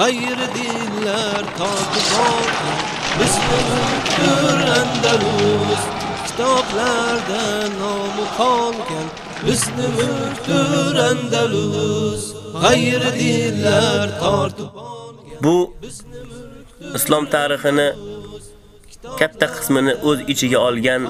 g'ayri dinlar tortib olgan bizni mulkdir Andalus kitoblarda nomi qolgan bizni g'ayri dinlar tortib olgan Bu islom tarixini katta qismini o'z ichiga olgan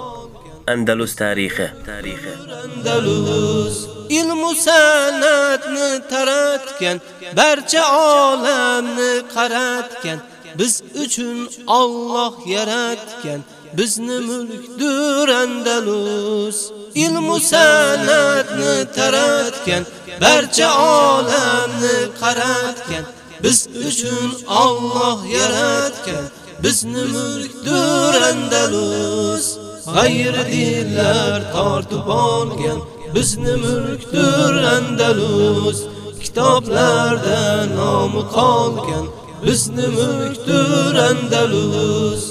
Andalus tarixi, tarixi. Andalus ilmu sanatni taratgan barcha olamni qaratgan biz uchun Alloh yaratgan bizni mulkdir Andalus. Ilmu sanatni taratgan barcha olamni qaratgan biz uchun Alloh yaratgan bizni mulkdir Andalus. G'ayri dinlar tortib olgan bizni mulkdir Andalus kitoblarda nomi qolgan bizni mulkdir Andalus.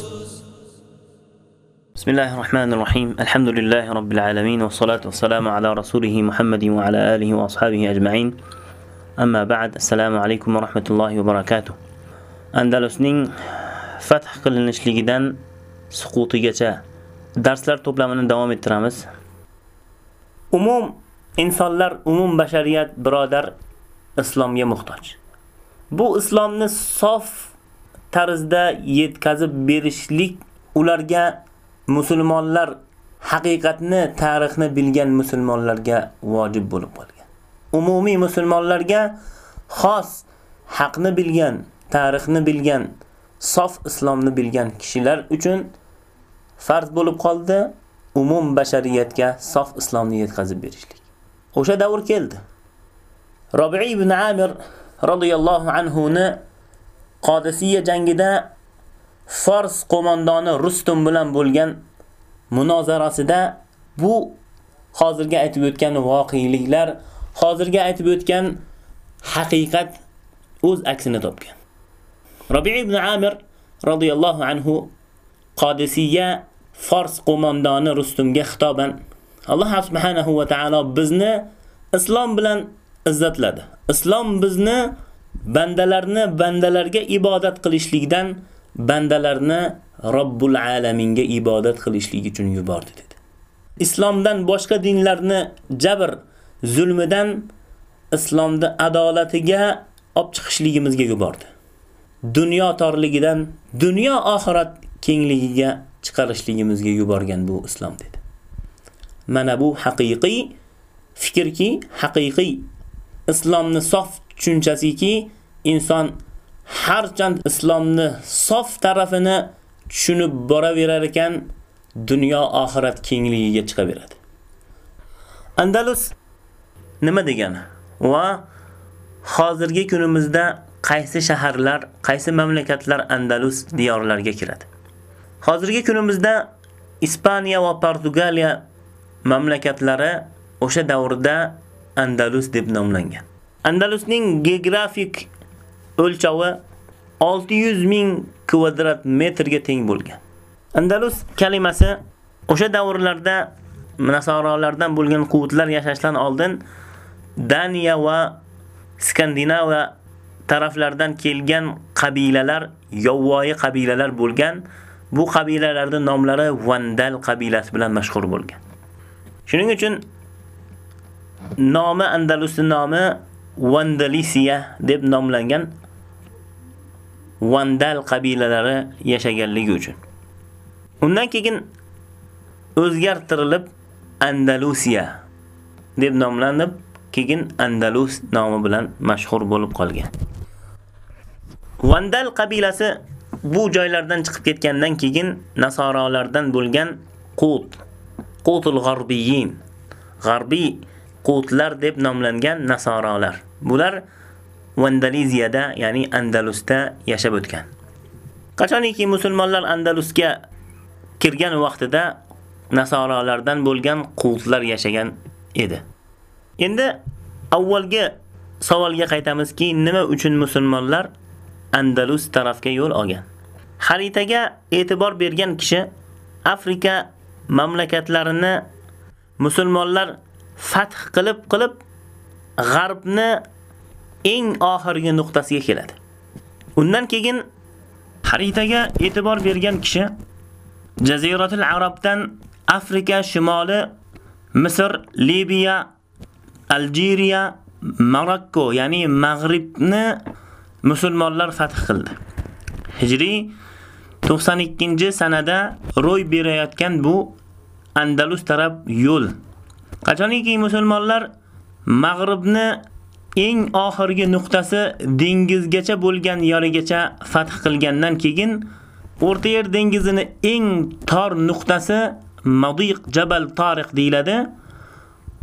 بسم الله الرحمن الرحيم الحمد لله رب العالمين والصلاة والسلام على رسوله محمد وعلى آله وأصحابه أجمعين أما بعد السلام عليكم ورحمة الله وبركاته أندلسنين فتح qilinishligidan suqutigacha darslar to'plamini davom ettiramiz. Umum insonlar, umum bashariyat birodar islomga muhtoj. Bu islomni sof tarzda yetkazib berishlik ularga musulmonlar haqiqatni, tarixni bilgan musulmonlarga vojib bo'lib qolgan. Umumiy musulmonlarga xos haqni bilgan, tarixni bilgan, sof islomni bilgan kishilar uchun farz bo'lib qoldi umum bashariyatga sof islomni yetkazib berishlik. O'sha davr keldi. Rabi'i ibn Amir radhiyallohu anhu ni Qodisiya jangida Fors qo'mondoni Rustum bilan bo'lgan munozarasida bu hozirga aytib o'tgan voqeliklar, hozirga aytib o'tgan haqiqat o'z aksini topgan. Rabi' ibn Amir radhiyallohu anhu Qodisiya Fors qo'mondoni Rustumga xitoban Alloh subhanahu va taolo bizni islom bilan izzatladi. Islom bizni bandalarni bandalarga ibodat qilishlikdan bandalarni Robbul alaminga ibodat qilishlik uchun yubordi dedi. Islomdan boshqa dinlarni jabr, zulmidan islomni adolatiga olib chiqishligimizga yubordi. Dunyo torligidan dunyo oxirat kengligiga chiqarishligimizga yuborgan bu islom dedi. Mana bu haqiqiy fikrki, haqiqiy islomni sof tushunchasiki, inson har qanday islomni sof tarafini tushunib boraverar ekan, dunyo oxirat kengligiga chiqaveradi. Andalus nima degani? Va hozirgi kunimizda qaysi shaharlar, qaysi mamlakatlar Andalus diyorlariga kiradi? Hozirgi kunimizda Ispaniya va Portugaliya mamlakatlari o'sha davrda Andalus deb nomlangan. Andalusning geografik o'lchovi 600 ming kvadrat metrga teng bo'lgan. Andalus kalimasi o'sha davrlarda nasoralardan bo'lgan quvvatlar yashashdan oldin Daniya va Skandinaviya taraflardan kelgan qabilalar, yovvoyi qabilalar bo'lgan. Bu qabilalarning nomlari Vandal qabilasi bilan mashhur bo'lgan. Shuning uchun nomi Andalusning nomi Vandalisiya deb nomlangan Vandal qabilalari yashaganligi uchun. Undan keyin o'zgartirilib Andalusiya deb nomlanib, keyin Andalus nomi bilan mashhur bo'lib qolgan. Vandal qabilasi bu joylardan chiqib ketgandan keyin nasoralardan bo'lgan Qut, Qutul g'arbiyin, g'arbiy Qutlar deb nomlangan nasorolar Bular Vandaliziyada, ya'ni Andalusda yashab o'tgan. Qachoniki musulmonlar Andalusga kirgan vaqtida nasoralardan bo'lgan Qutlar yashagan edi. Endi avvalgi savolga qaytamizki, nima uchun musulmonlar Andalus tarafga yo'l olgan? Xaritaga e'tibor bergan kishi Afrika mamlakatlarini musulmonlar fath qilib qilib g'arbni eng oxirgi nuqtasiga keladi. Undan keyin xaritaga e'tibor bergan kishi Jaziratul Arabdan Afrika shimoli, Misr, Libiya, Aljeriya, Marokko, ya'ni Mag'ribni musulmonlar fath qildi. Hijriy 92-sanada ro'y berayotgan bu Andalus taraf yo'l. Qachoniki musulmonlar Mag'ribni eng oxirgi nuqtasi dengizgacha bo'lgan yorigacha fath qilgandan keyin O'rta Yer dengizini eng tor nuqtasi Madiq Jabal Tariq deyiladi.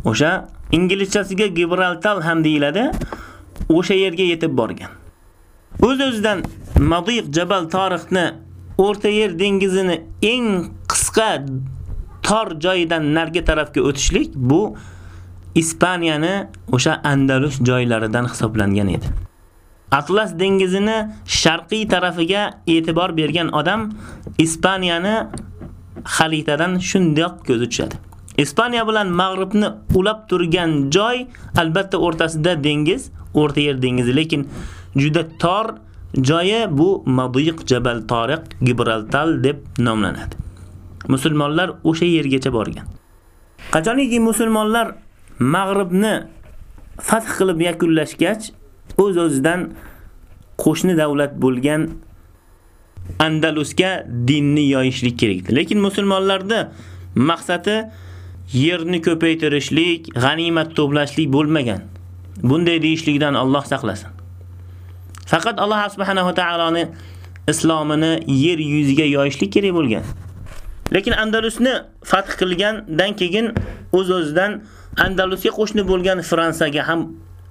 O'sha inglizchasiga Gibraltar ham deyiladi. O'sha yerga yetib borgan. O'z-o'zidan Madiq Jabal Tariqni O'rta Yer dengizini eng qisqa tor joyidan narga tarafga o'tishlik bu Ispaniyani o'sha Andalus joylaridan hisoblangan edi. Atlas dengizini sharqiy tarafiga e'tibor bergan odam Ispaniyani xalitadan shundoq ko'z tushadi. Ispaniya bilan Mag'ribni ulab turgan joy albatta o'rtasida dengiz, O'rta Yer dengizi, lekin juda tor joyi bu Madiq Jabal Tariq Gibraltar deb nomlanadi. Musulmonlar o'sha yergacha borgan. Qachoniki musulmonlar Mag'ribni fath qilib yakunlashgach, o'z-o'zidan qo'shni davlat bo'lgan Andalusga dinni yoyishlik kerak edi. Lekin musulmonlarda maqsadi yerni ko'paytirishlik, g'animat to'plashlik bo'lmagan. Bunday deyishlikdan Alloh saqlasin. Faqat Alloh subhanahu va taoloni islomini yer yuziga yoyishlik kerak bo'lgan. Lekin Andalusni fath qilgandan keyin o'z-o'zidan Andalusga qo'shni bo'lgan Fransiyaga ham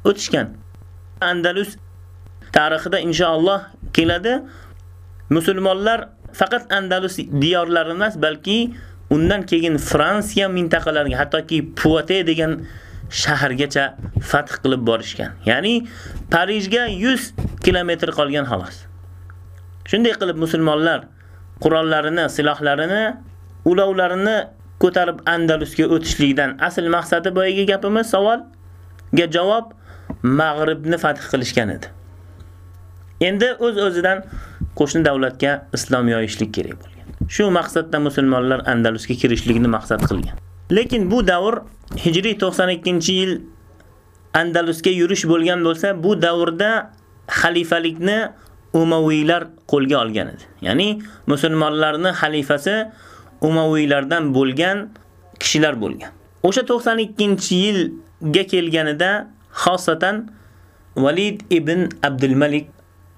o'tishgan. Andalus tarixida inshaalloh keladi. Musulmonlar faqat Andalus diyorlari emas, balki undan keyin Fransiya mintaqalariga, hattoki Poitiers degan shahargacha fath qilib borishgan. Ya'ni Parijga 100 kilometr qolgan xolos. Shunday qilib musulmonlar qurollarini, silahlarini, ulovlarini ko'tarib Andalusga o'tishlikdan asl maqsadi boyagi gapimiz savolga javob Mag'ribni fath qilishgan edi. Endi o'z-o'zidan qo'shni davlatga islom yoyishlik kerak bo'lgan. Shu maqsadda musulmonlar Andalusga kirishlikni maqsad qilgan. Lekin bu davr Hijriy 92-yil Andalusga yurish bo'lgan bo'lsa, bu davrda xalifalikni Umaviylar qo'lga olgan edi. Ya'ni musulmonlarning xalifasi Umaviylardan bo'lgan kishilar bo'lgan. O'sha 92-yilga kelganida xosatan Valid ibn Abdul Malik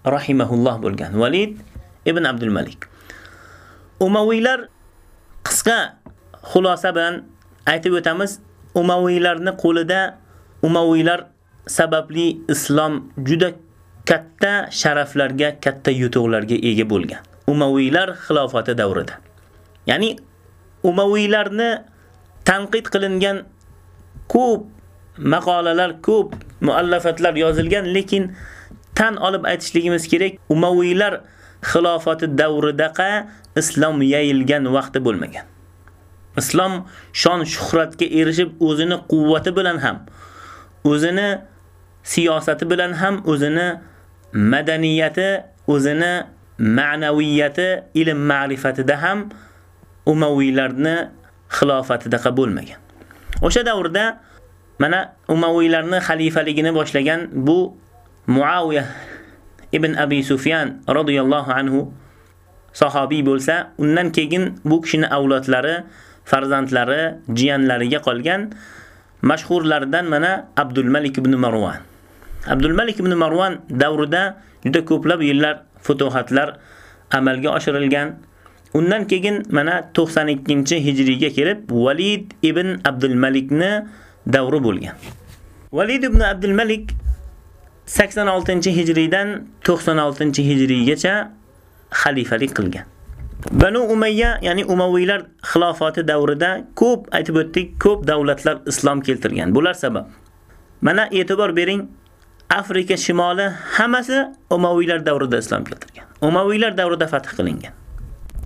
rahimahulloh bo'lgan. Valid ibn Abdul Malik. Umaviylar qisqa xulosa bilan aytib o'tamiz. Umaviylarning qo'lida Umaviylar sababli islom juda katta sharaflarga, katta yutuqlarga ega bo'lgan. Umaviylar xilofati davrida. Ya'ni Umaviylarni tanqid qilingan ko'p maqolalar, ko'p muallafatlar yozilgan, lekin tan olib aytishligimiz kerak, Umaviylar xilofati davridaqa islom yayilgan vaqti bo'lmagan. Islom shon shuhratga erishib o'zini quvvati bilan ham, o'zini siyosati bilan ham, o'zini madaniyati, o'zini ma'naviyati, ilm ma'rifatida ham Umaviylarni xilofatida bo'lmagan. O'sha davrda mana Umaviylarni xalifaligini boshlagan bu Muaviya ibn Abi Sufyan radhiyallohu anhu sahobiy bo'lsa, undan keyin bu kishining avlodlari, farzandlari, jiyanlariga qolgan mashhurlardan mana Abdul Malik ibn Marwan. Abdul Malik ibn Marwan davrida juda ko'plab yillar futuhatlar amalga oshirilgan. Undan keyin mana 92-hijriyga kelib Valid ibn Abdul Malikni davri bo'lgan. Valid ibn Abdul Malik 86-hijriydan 96-hijriygacha xalifalik qilgan. Banu Umayya, ya'ni Umaviylar xilofati davrida ko'p aytib o'tdik, ko'p davlatlar islom keltirgan. Bular sabab. Mana e'tibor bering, Afrika shimoli hammasi Umaviylar davrida islom keltirgan. Umaviylar davrida fath qilingan.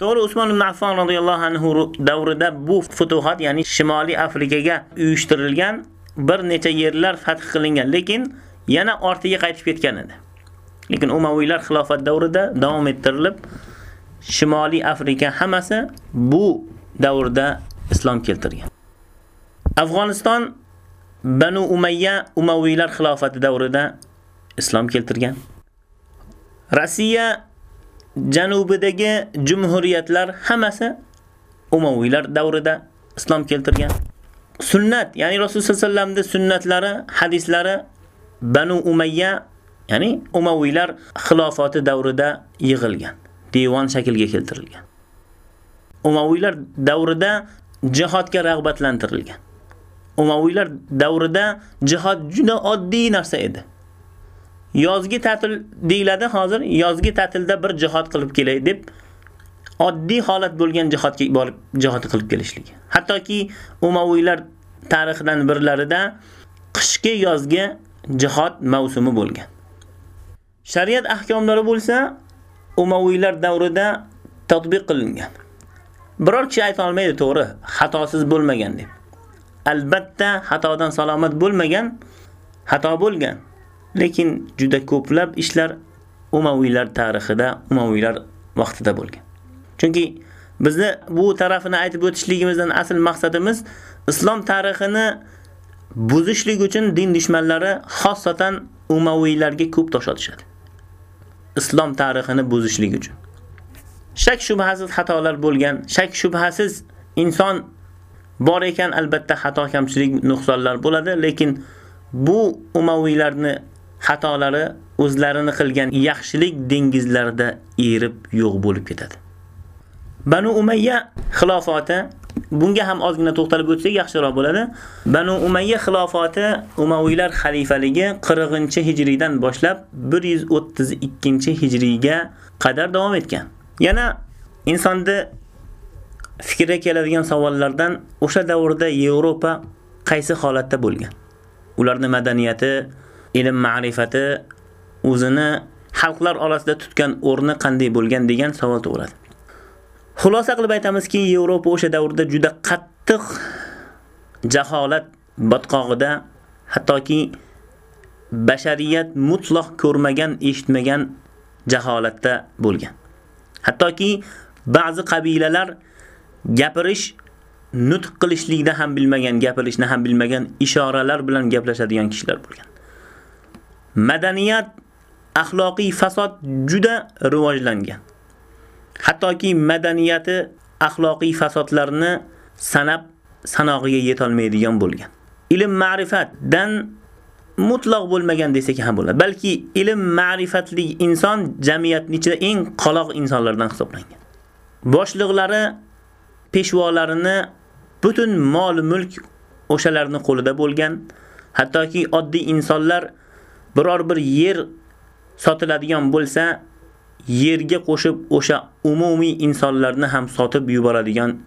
To'g'ri Usmon ibn Affon radhiyallohu anhu davrida bu futuhat, ya'ni Shimoliy Afrikaga uyushtirilgan bir necha yerlar fath qilingan, lekin yana ortiga qaytib ketgan edi. lekin Umaviylar xilofat davrida davom ettirilib, Shimoliy Afrika hammasi bu davrda islom keltirgan. Afg'oniston Banu Umayya Umaviylar xilofati davrida islom keltirgan. Rossiya janubidagi jumhuriyatlar hammasi Umaviylar davrida islom keltirgan. Sunnat, ya'ni Rasululloh sollallohu alayhi vasallamning sunnatlari, hadislari Banu Umayya, ya'ni Umaviylar xilofati davrida yig'ilgan, devon shaklga keltirilgan. Umaviylar davrida jihodga rag'batlantirilgan. Umaviylar davrida jihod juda oddiy narsa edi. Yozgi ta'til deyiladi hozir, yozgi ta'tilda bir jihod qilib kelay deb oddiy holat bo'lgan jihodga borib jihod qilib kelishlik. Hattoki Umaviylar tarixidan birlarida qishki yozgi jihod mavsumi bo'lgan. Shariat ahkomlari bo'lsa Umaviylar davrida tatbiq qilingan. Biror kishi ayta olmaydi to'g'ri, xatosiz bo'lmagan deb. Albatta xatodan salomat bo'lmagan, xato bo'lgan. Lekin juda ko'plab ishlar Umaviylar tarixida, Umaviylar vaqtida bo'lgan. Chunki bizni bu tarafini aytib o'tishligimizdan asl maqsadimiz islom tarixini buzishlik uchun din dushmanlari xossatan Umaviylarga ko'p tosh otishadi. Islom tarixini buzishlik uchun. Shak shubhasiz xatolar bo'lgan, shak shubhasiz inson bor ekan albatta xato kamchilik nuqsonlar bo'ladi, lekin bu Umaviylarni xatolari o'zlarini qilgan yaxshilik dengizlarida erib yo'q bo'lib ketadi. Banu Umayya xilofati bunga ham ozgina to'xtalib o'tsak yaxshiroq bo'ladi. Banu Umayya xilofati Umaviylar xalifaligi 40-hijriydan boshlab 132-hijriyga qadar davom etgan. Yana insonda fikrga keladigan savollardan o'sha davrda Yevropa qaysi holatda bo'lgan? Ularning madaniyati, ilm ma'rifati o'zini xalqlar orasida tutgan o'rni qanday bo'lgan degan savol tug'iladi. Xulosa qilib aytamizki, Yevropa o'sha davrda juda qattiq jaholat botqog'ida, hattoki bashariyat mutlaq ko'rmagan, eshitmagan jaholatda bo'lgan. Hattoki ba'zi qabilalar gapirish nutq qilishlikda ham bilmagan, gapirishni ham bilmagan, ishoralar bilan gaplashadigan kishilar bo'lgan. Madaniyat, axloqiy fasod juda rivojlangan. Hattoki madaniyati axloqiy fasodlarni sanab sanog'iga yetolmaydigan bo'lgan. Ilm ma'rifatdan mutlaq bo'lmagan desak ham bo'ladi. Balki ilm ma'rifatli inson jamiyatning ichida eng qaloq insonlardan hisoblangan. Boshliqlari peshvolarini butun mol mulk o'shalarni qo'lida bo'lgan. Hattoki oddiy insonlar biror bir yer sotiladigan bo'lsa, yerga qo'shib o'sha umumiy insonlarni ham sotib yuboradigan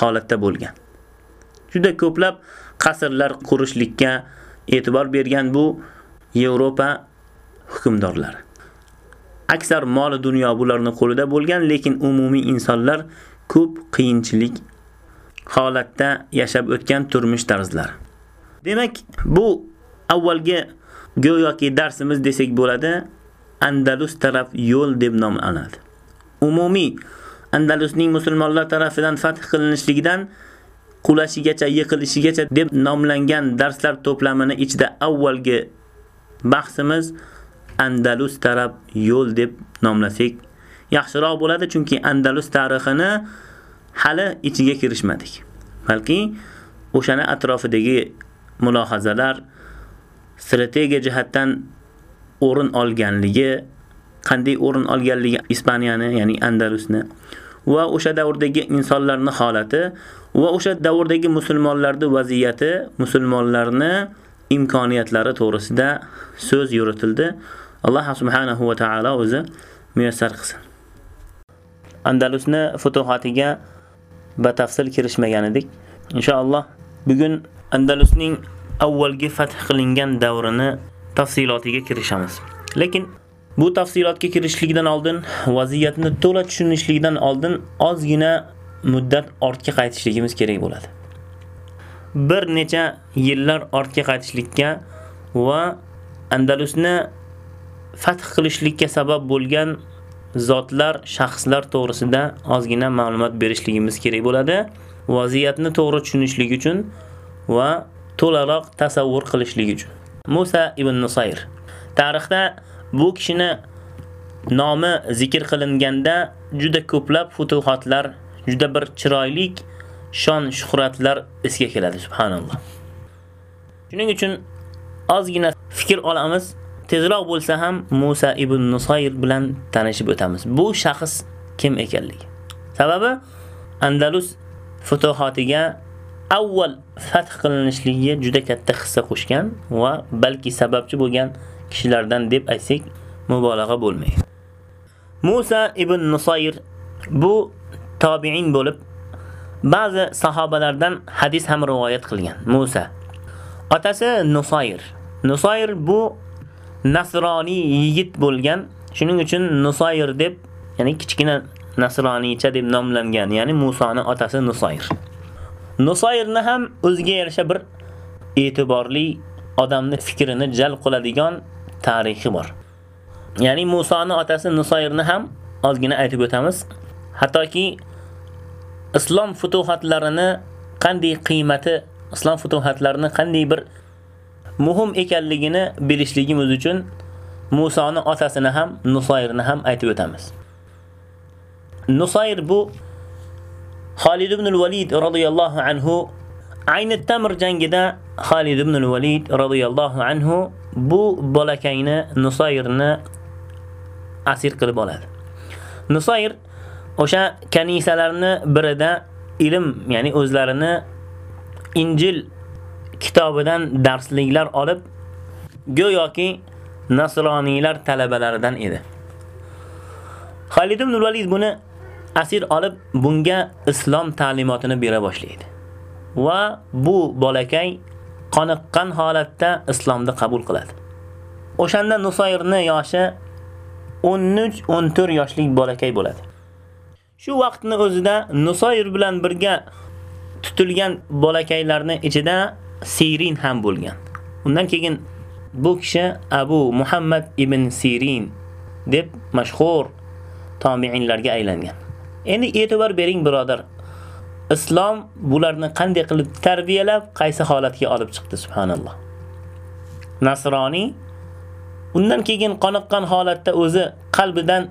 holatda bo'lgan. Juda ko'plab qasrlar qurishlikka e'tibor bergan bu Yevropa hukmdorlari. Aksar mol dunyo bularning qo'lida bo'lgan, lekin umumiy insonlar ko'p qiyinchilik holatda yashab o'tgan turmush tarzlari. Demak, bu avvalgi go'yoki darsimiz desak bo'ladi, Andalus taraf yo'l deb nomlanadi. Umumiy Andalusning musulmonlar tarafidan fath qilinishligidan qulashigacha, yiqilishigacha deb nomlangan darslar to'plamini ichida avvalgi bahsimiz Andalus taraf yo'l deb nomlasak yaxshiroq bo'ladi, chunki Andalus tarixini hali ichiga kirishmadik. Balki o'shani atrofidagi mulohazalar strategiya jihatdan o'rin olganligi, qanday o'rin olganligi Ispaniyani, ya'ni Andalusni va o'sha davrdagi insonlarning holati va o'sha davrdagi musulmonlarning vaziyati, musulmonlarni imkoniyatlari to'g'risida so'z yuritildi. Alloh subhanahu va taolo o'zi muyassar qilsin. Andalusni futuhatiga batafsil kirishmagan edik. Inshaalloh bugun Andalusning avvalgi fath qilingan davrini tafsilotiga kirishamiz. Lekin bu tafsilotga kirishlikdan oldin, vaziyatni to'la tushunishlikdan oldin ozgina muddat ortga qaytishligimiz kerak bo'ladi. Bir necha yillar ortga qaytishlikka va Andalusni fath qilishlikka sabab bo'lgan zotlar, shaxslar to'g'risida ozgina ma'lumot berishligimiz kerak bo'ladi. Vaziyatni to'g'ri tushunishlik uchun va to'laroq tasavvur qilishlik uchun. Musa ibn Nusayr. Tarixda bu kishini nomi zikr qilinganda juda ko'plab futuhatlar, juda bir chiroyli shon shuhratlar esga keladi subhanalloh. Shuning uchun ozgina fikr olamiz. Tezroq bo'lsa ham Musa ibn Nusayr bilan tanishib o'tamiz. Bu shaxs kim ekanligi. Sababi Andalus futuhotiga avval fath qilinishligiga juda katta hissa qo'shgan va balki sababchi bo'lgan kishilardan deb aytsak mubolag'a bo'lmaydi. Musa ibn Nusayr bu tabi'in bo'lib ba'zi sahobalardan hadis ham rivoyat qilgan. Musa otasi Nusayr. Nusayr bu nasroniy yigit bo'lgan. Shuning uchun Nusayr deb, ya'ni kichkina nasroniycha deb nomlangan. Ya'ni Musoning otasi Nusayr. Nusayrni ham o'ziga yarasha bir e'tiborli odamni fikrini jalb qiladigan tarixi bor. Ya'ni Musoning otasi Nusayrni ham ozgina aytib o'tamiz. Hattoki islom futuhatlarini qanday qiymati, islom futuhatlarini qanday bir muhim ekanligini bilishligimiz uchun Musoni otasini ham, Nusayrni ham aytib o'tamiz. Nusayr bu Xolid ibn al-Walid radhiyallohu anhu Ayni Tamr jangida Xolid ibn al-Walid radhiyallohu anhu bu bolakayni Nusayrni asir qilib oladi. Nusayr o'sha kanisalarni birida ilm, ya'ni o'zlarini Injil kitobidan darsliklar olib, go'yoki nasroniylar talabalaridan edi. Xalid ibn Valid buni asir olib bunga islom ta'limotini bera boshlaydi. Va bu bolakay qoniqqan holatda islomni qabul qiladi. O'shanda Nusayrni yoshi 13-14 yoshlik bolakay bo'ladi. Shu vaqtni o'zida Nusayr bilan birga tutilgan bolakaylarning ichida Sirin ham bo'lgan. Undan keyin bu kishi Abu Muhammad ibn Sirin deb mashhur tobiinlarga aylangan. Endi e'tibor bering birodar. Islom bularni qanday qilib tarbiyalab, qaysi holatga olib chiqdi subhanalloh. Nasroniy undan keyin qoniqqan holatda o'zi qalbidan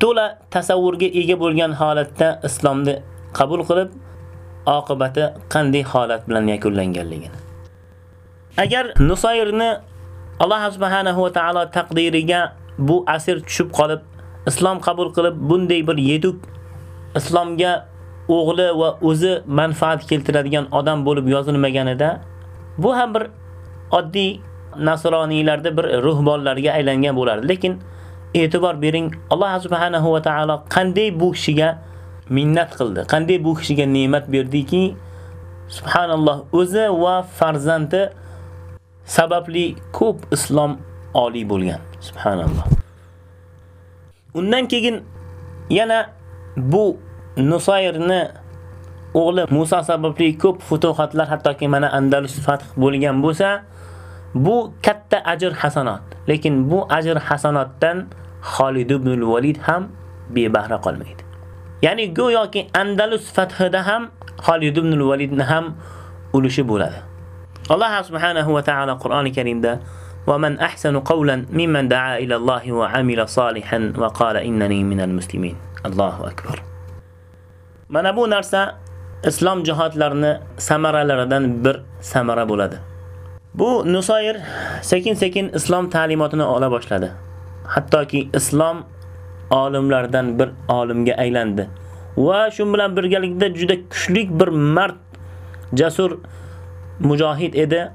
to'la tasavvurga ega bo'lgan holatda islomni qabul qilib, oqibati qanday holat bilan yakunlanganligini. Agar Nusayrni Alloh subhanahu va taolo taqdiriga bu asir tushib qolib, islom qabul qilib, bunday bir yetuk islomga o'g'li va o'zi manfaat keltiradigan odam bo'lib yozilmaganida, bu ham bir oddiy nasroniylarda bir ruhbonlarga aylangan bo'lardi. Lekin e'tibor bering, Alloh subhanahu va taolo qanday bu kishiga minnat qildi. Qanday bu kishiga ne'mat berdiki, subhanalloh, o'zi va farzandi sababli ko'p islom oliy bo'lgan. Subhanalloh. Undan keyin yana bu Nusayrni o'g'li Musa sababli ko'p futuhatlar hattoki mana Andalus fath bo'lgan bo'lsa, bu katta ajr hasanot. Lekin bu ajr hasanotdan Xolid ibn al-Walid ham bebahra qolmaydi. Ya'ni go'yoki Andalus fathida ham Xolid ibn al-Walidni ham ulushi bo'ladi. Alloh subhanahu va taolo Qur'oni Karimda ومن أحسن قولا ممن دعا إلى الله وعمل صالحا وقال إنني من المسلمين الله أكبر Mana bu narsa islom jihodlarini samaralaridan bir samara bo'ladi. Bu Nusayr sekin-sekin islom ta'limotini ola boshladi. Hattoki islom olimlardan bir olimga aylandi. Va shu bilan birgalikda juda kuchli bir mard, jasur mujohid edi.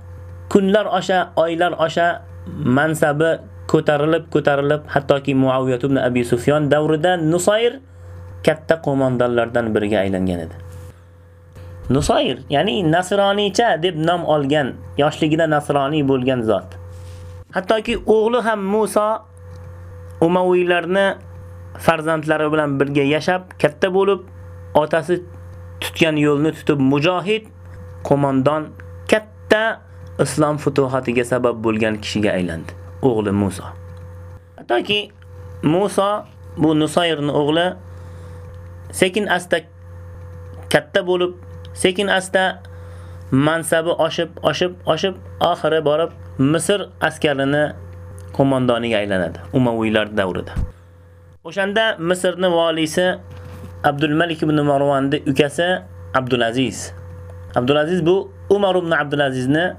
Kunlar osha, oylar osha mansabi ko'tarilib, ko'tarilib, hattoki Muaviyat ibn Abi Sufyon davrida Nusayr katta qo'mondonlardan biriga aylangan edi. Nusayr, ya'ni nasroniycha deb nom olgan, yoshligida nasroniy bo'lgan zot. Hattoki o'g'li ham Musa Umaviylarni farzandlari bilan birga yashab, katta bo'lib, otasi tutgan yo'lni tutib mujohid, qo'mondon, katta islom futuhatiga sabab bo'lgan kishiga aylandi. O'g'li Musa. Hattoki Musa bu Nusayrning o'g'li sekin asta katta bo'lib, sekin asta mansabi oshib, oshib, oshib, oxiri borib Misr askarini qo'mondoniga aylanadi Umaviylar davrida. O'shanda Misrning valisi Abdul Malik ibn Marwanning ukasi Abdul Aziz. Abdul Aziz bu Umar ibn Abdul Azizning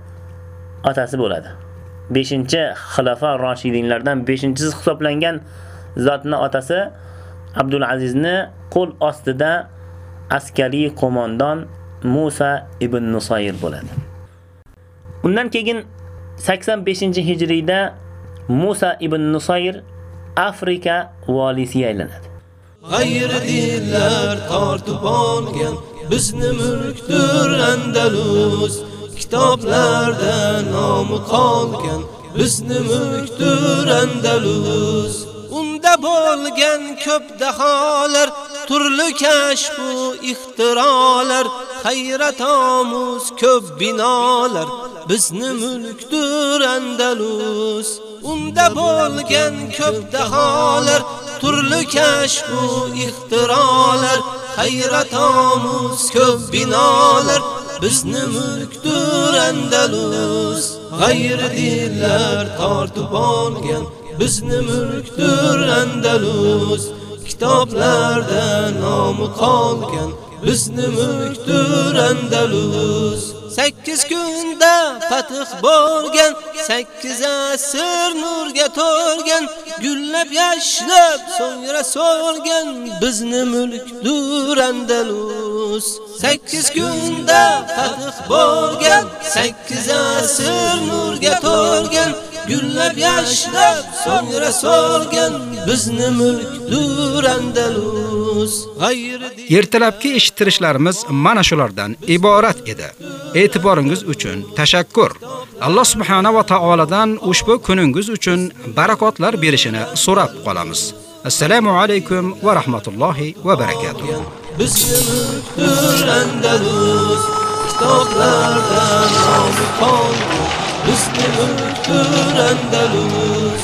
otasi bo'ladi. 5-xilofa Roshidinlardan 5-chisi hisoblangan zotning otasi Abdul Azizni qo'l ostida askariy qo'mondon Musa ibn Nusayr bo'ladi. Undan keyin 85-hijriyda Musa ibn Nusayr Afrika valisiga aylanadi. G'ayri dinlar tortib olgan bizni mulkdir Andalus. Kitoblarda nomi qolgan bizni mulkdir Andalus. Unda bo'lgan ko'p daholar, turli kashf va ixtirolar, hayratomuz ko'p binolar bizni mulkdir Andalus. Unda bo'lgan ko'p daholar, turli kashf va ixtirolar, hayrat omuz ko'p binolar bizni mulkdir Andalus. G'ayri dinlar tortib olgan bizni mulkdir Andalus. Kitoblarda nomi qolgan bizni mulkdir Andalus. 8 kunda fath bo'lgan, 8 asr nurga to'lgan, gullab yashnab so'ngra so'lgan bizni mulkdir Andalus. 8 kunda fath bo'lgan, 8 asr nurga to'lgan, gullab yashnab so'ngra so'lgan bizni mulkdir Andalus. Ertalabki eshittirishlarimiz mana shulardan iborat edi. E'tiboringiz uchun tashakkur. Alloh subhanahu va taoladan ushbu kuningiz uchun barakotlar berishini so'rab qolamiz. Assalomu alaykum va rahmatullohi va barakotuh. bizni mulkdir Andalus. Kitoblarda nomi qolgan bizni mulkdir Andalus.